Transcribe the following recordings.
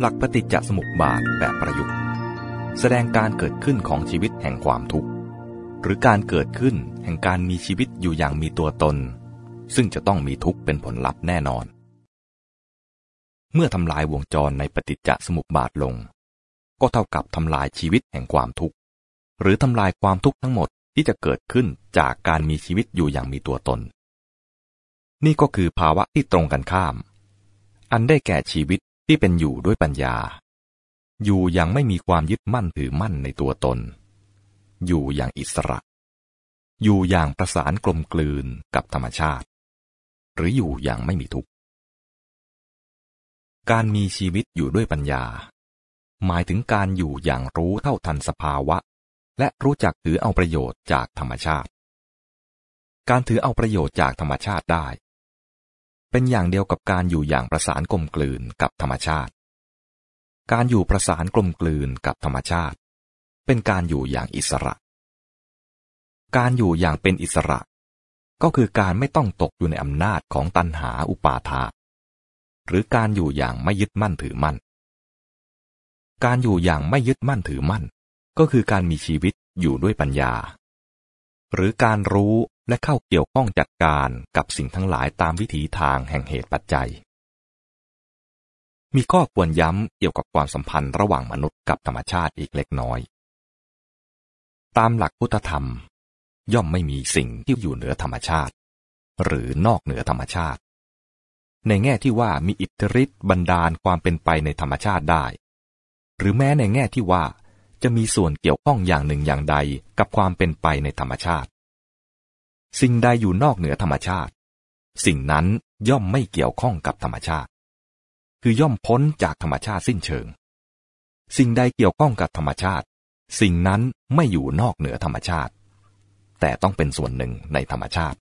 หลักปฏิจจสมุปบาทแบบประยุกต์ แสดงการเกิดขึ้นของชีวิตแห่งความทุกข์ หรือการเกิดขึ้นแห่งการมีชีวิตอยู่อย่างมีตัวตน ซึ่งจะต้องมีทุกข์เป็นผลลัพธ์แน่นอน เมื่อทำลายวงจรในปฏิจจสมุปบาทลง ก็เท่ากับทำลายชีวิตแห่งความทุกข์ หรือทำลายความทุกข์ทั้งหมดที่จะเกิดขึ้นจากการมีชีวิตอยู่อย่างมีตัวตน นี่ก็คือภาวะที่ตรงกันข้าม อันได้แก่ชีวิต ที่เป็นอยู่ด้วยปัญญา อยู่อย่างไม่มีความยึดมั่นถือมั่นในตัวตน อยู่อย่างอิสระ อยู่อย่างประสานกลมกลืนกับธรรมชาติ หรืออยู่อย่างไม่มีทุกข์ การมีชีวิตอยู่ด้วยปัญญา หมายถึงการอยู่อย่างรู้เท่าทันสภาวะ และรู้จักถือเอาประโยชน์จากธรรมชาติ การถือเอาประโยชน์จากธรรมชาติได้ เป็นอย่างเดียวกับการอยู่อย่างประสานกลมกลืนกับธรรมชาติ การอยู่ประสานกลมกลืนกับธรรมชาติ เป็นการอยู่อย่างอิสระ การอยู่อย่างเป็นอิสระ ก็คือการไม่ต้องตกอยู่ในอำนาจของตัณหาอุปาทาหรือการอยู่อย่างไม่ยึดมั่นถือมั่น การอยู่อย่างไม่ยึดมั่นถือมั่น ก็คือการมีชีวิตอยู่ด้วยปัญญา หรือการรู้ และเข้าเกี่ยวข้องจัดการกับสิ่งทั้งหลายตามวิถีทางแห่งเหตุปัจจัย มีข้อควรย้ำเกี่ยวกับความสัมพันธ์ระหว่างมนุษย์กับธรรมชาติอีกเล็กน้อย ตามหลักพุทธธรรม ย่อมไม่มีสิ่งที่อยู่เหนือธรรมชาติ หรือนอกเหนือธรรมชาติ ในแง่ที่ว่ามีอิทธิฤทธิ์บันดาลความเป็นไปในธรรมชาติได้ หรือแม้ในแง่ที่ว่าจะมีส่วนเกี่ยวข้องอย่างหนึ่งอย่างใดกับความเป็นไปในธรรมชาติ สิ่งใดอยู่นอกเหนือธรรมชาติ สิ่งนั้นย่อมไม่เกี่ยวข้องกับธรรมชาติ คือย่อมพ้นจากธรรมชาติสิ้นเชิง สิ่งใดเกี่ยวข้องกับธรรมชาติ สิ่งนั้นไม่อยู่นอกเหนือธรรมชาติ แต่ต้องเป็นส่วนหนึ่งในธรรมชาติ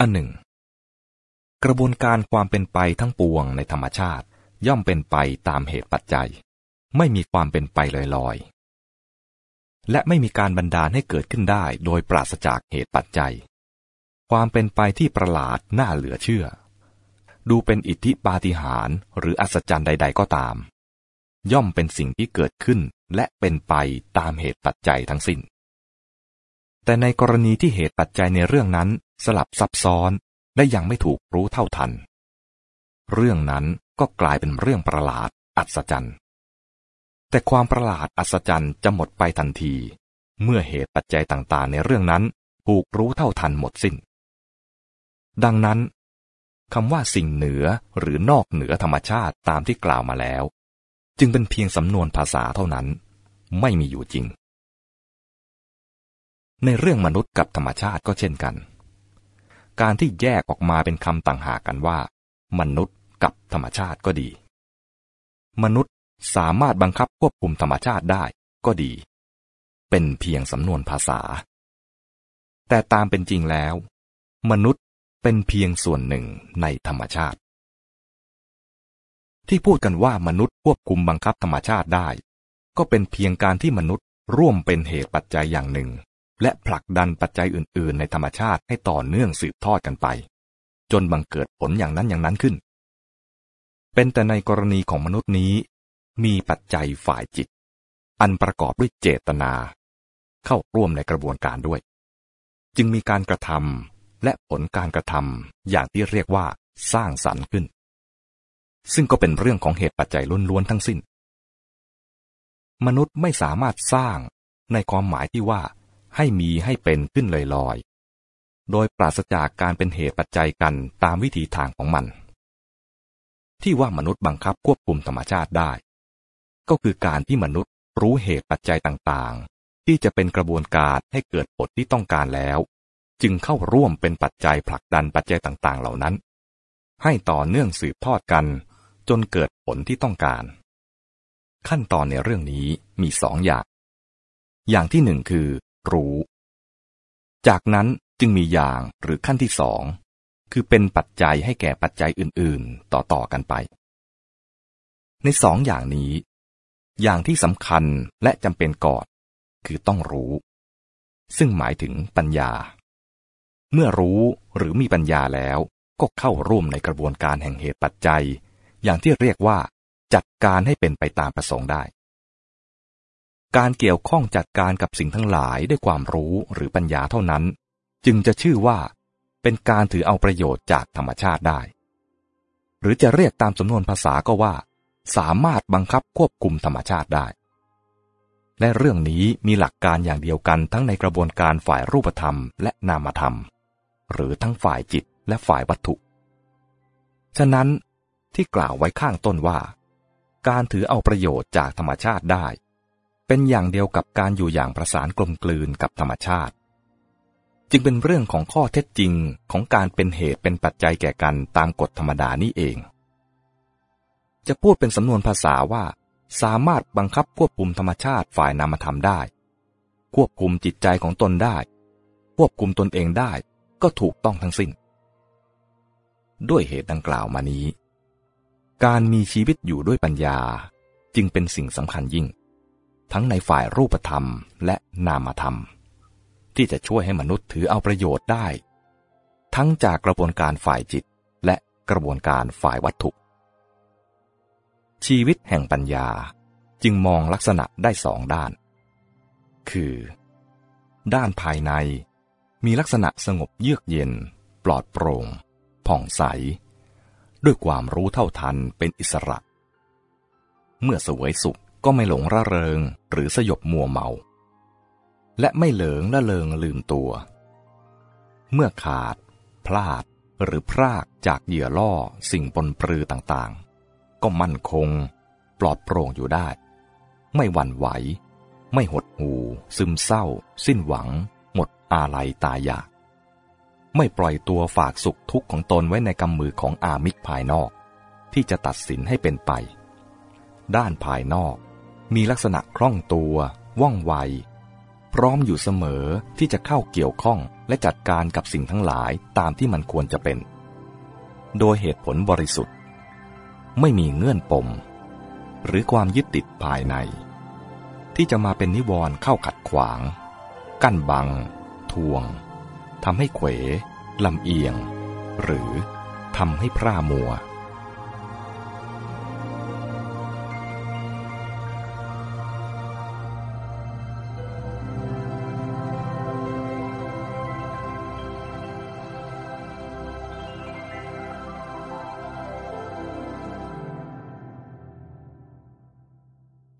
อันหนึ่ง กระบวนการความเป็นไปทั้งปวงในธรรมชาติ ย่อมเป็นไปตามเหตุปัจจัย ไม่มีความเป็นไปลอยๆ และไม่มีการบันดาลให้เกิดขึ้นได้โดยปราศจากเหตุปัจจัย ความเป็นไปที่ประหลาดน่าเหลือเชื่อ ดูเป็นอิทธิปาฏิหาริย์หรืออัศจรรย์ใด ๆ ก็ตาม ย่อมเป็นสิ่งที่เกิดขึ้นและเป็นไปตามเหตุปัจจัยทั้งสิ้น แต่ในกรณีที่เหตุปัจจัยในเรื่องนั้นสลับซับซ้อนและยังไม่ถูกรู้เท่าทัน เรื่องนั้นก็กลายเป็นเรื่องประหลาดอัศจรรย์ แต่ความประหลาดอัศจรรย์จะหมดไปทันที เมื่อเหตุปัจจัยต่างๆ ในเรื่องนั้นถูกรู้เท่าทันหมดสิน้น ดังนั้นคำว่าสิ่งเหนือหรือนอกเหนือธรรมชาติตามที่กล่าวมาแล้ว จึงเป็นเพียงสำนวนภาษาเท่านั้น ไม่มีอยู่จริง ในเรื่องมนุษย์กับธรรมชาติก็เช่นกัน การที่แยกออกมาเป็นคำต่างหากกันว่า มนุษย์กับธรรมชาติก็ดี มนุษย์ สามารถบังคับควบคุมธรรมชาติได้ก็ดี เป็นเพียงสำนวนภาษา แต่ตามเป็นจริงแล้ว มนุษย์เป็นเพียงส่วนหนึ่งในธรรมชาติ ที่พูดกันว่ามนุษย์ควบคุมบังคับธรรมชาติได้ ก็เป็นเพียงการที่มนุษย์ร่วมเป็นเหตุปัจจัยอย่างหนึ่ง และผลักดันปัจจัยอื่น ๆ ในธรรมชาติให้ต่อเนื่องสืบทอดกันไป จนบังเกิดผลอย่างนั้นอย่างนั้นขึ้น เป็นแต่ในกรณีของมนุษย์นี้ มีปัจจัยฝ่ายจิต อันประกอบด้วยเจตนา เข้าร่วมในกระบวนการด้วย จึงมีการกระทำและผลการกระทำอย่างที่เรียกว่าสร้างสรรค์ขึ้น ซึ่งก็เป็นเรื่องของเหตุปัจจัยล้วนๆทั้งสิ้น มนุษย์ไม่สามารถสร้างในความหมายที่ว่าให้มีให้เป็นขึ้นลอยๆ โดยปราศจากการเป็นเหตุปัจจัยกันตามวิถีทางของมัน ที่ว่ามนุษย์บังคับควบคุมธรรมชาติได้ ก็คือการที่มนุษย์รู้เหตุปัจจัยต่างๆ ที่จะเป็นกระบวนการให้เกิดผลที่ต้องการแล้ว จึงเข้าร่วมเป็นปัจจัยผลักดันปัจจัยต่างๆ เหล่านั้น ให้ต่อเนื่องสืบทอดกัน จนเกิดผลที่ต้องการ ขั้นตอนในเรื่องนี้มีสองอย่าง อย่างที่หนึ่งคือ รู้ จากนั้นจึงมีอย่างหรือขั้นที่สองคือเป็นปัจจัยให้แก่ปัจจัยอื่นๆ ต่อๆกันไป ในสองอย่างนี้ อย่างที่สำคัญและจำเป็นก่อนคือต้องรู้ ซึ่งหมายถึงปัญญา เมื่อรู้หรือมีปัญญาแล้วก็เข้าร่วมในกระบวนการแห่งเหตุปัจจัย อย่างที่เรียกว่า จัดการให้เป็นไปตามประสงค์ได้ การเกี่ยวข้องจัดการกับสิ่งทั้งหลายด้วยความรู้หรือปัญญาเท่านั้น จึงจะชื่อว่า เป็นการถือเอาประโยชน์จากธรรมชาติได้ หรือจะเรียกตามสำนวนภาษาก็ว่า สามารถบังคับควบคุมธรรมชาติได้ และเรื่องนี้มีหลักการอย่างเดียวกันทั้งในกระบวนการฝ่ายรูปธรรมและนามธรรม หรือทั้งฝ่ายจิตและฝ่ายวัตถุ ฉะนั้นที่กล่าวไว้ข้างต้นว่า การถือเอาประโยชน์จากธรรมชาติได้ เป็นอย่างเดียวกับการอยู่อย่างประสานกลมกลืนกับธรรมชาติ จึงเป็นเรื่องของข้อเท็จจริงของการเป็นเหตุเป็นปัจจัยแก่กันตามกฎธรรมดานี่เอง จะพูดเป็นสำนวนภาษาว่า สามารถบังคับควบคุมธรรมชาติฝ่ายนามธรรมได้ ควบคุมจิตใจของตนได้ ควบคุมตนเองได้ก็ถูกต้องทั้งสิ้น ด้วยเหตุดังกล่าวมานี้ การมีชีวิตอยู่ด้วยปัญญาจึงเป็นสิ่งสำคัญยิ่ง ทั้งในฝ่ายรูปธรรมและนามธรรม ที่จะช่วยให้มนุษย์ถือเอาประโยชน์ได้ ทั้งจากกระบวนการฝ่ายจิตและกระบวนการฝ่ายวัตถุ ชีวิตแห่งปัญญาจึงมองลักษณะได้สองด้าน คือ ด้านภายในมีลักษณะสงบเยือกเย็น ปลอดโปร่ง ผ่องใส ด้วยความรู้เท่าทันเป็นอิสระ เมื่อสวยสุขก็ไม่หลงระเริงหรือสยบมัวเมา และไม่เหลิงละเลงลืมตัว เมื่อขาด พลาดหรือพรากจากเหยื่อล่อสิ่งปนปลือต่างๆ ก็มั่นคง ปลอดโปร่งอยู่ได้ ไม่หวั่นไหว ไม่หดหูซึมเศร้า สิ้นหวัง หมดอาลัยตายอยาก ไม่ปล่อยตัวฝากสุขทุกข์ของตนไว้ในกำมือของอามิตรภายนอก ที่จะตัดสินให้เป็นไป ด้านภายนอก มีลักษณะคล่องตัวว่องไว พร้อมอยู่เสมอที่จะเข้าเกี่ยวข้องและจัดการกับสิ่งทั้งหลายตามที่มันควรจะเป็น โดยเหตุผลบริสุทธิ์ ไม่มีเงื่อนปม หรือความยึดติดภายใน ที่จะมาเป็นนิวรณ์เข้าขัดขวาง กั้นบัง ทวงทำให้เขวลำเอียง หรือทำให้พร่ามัว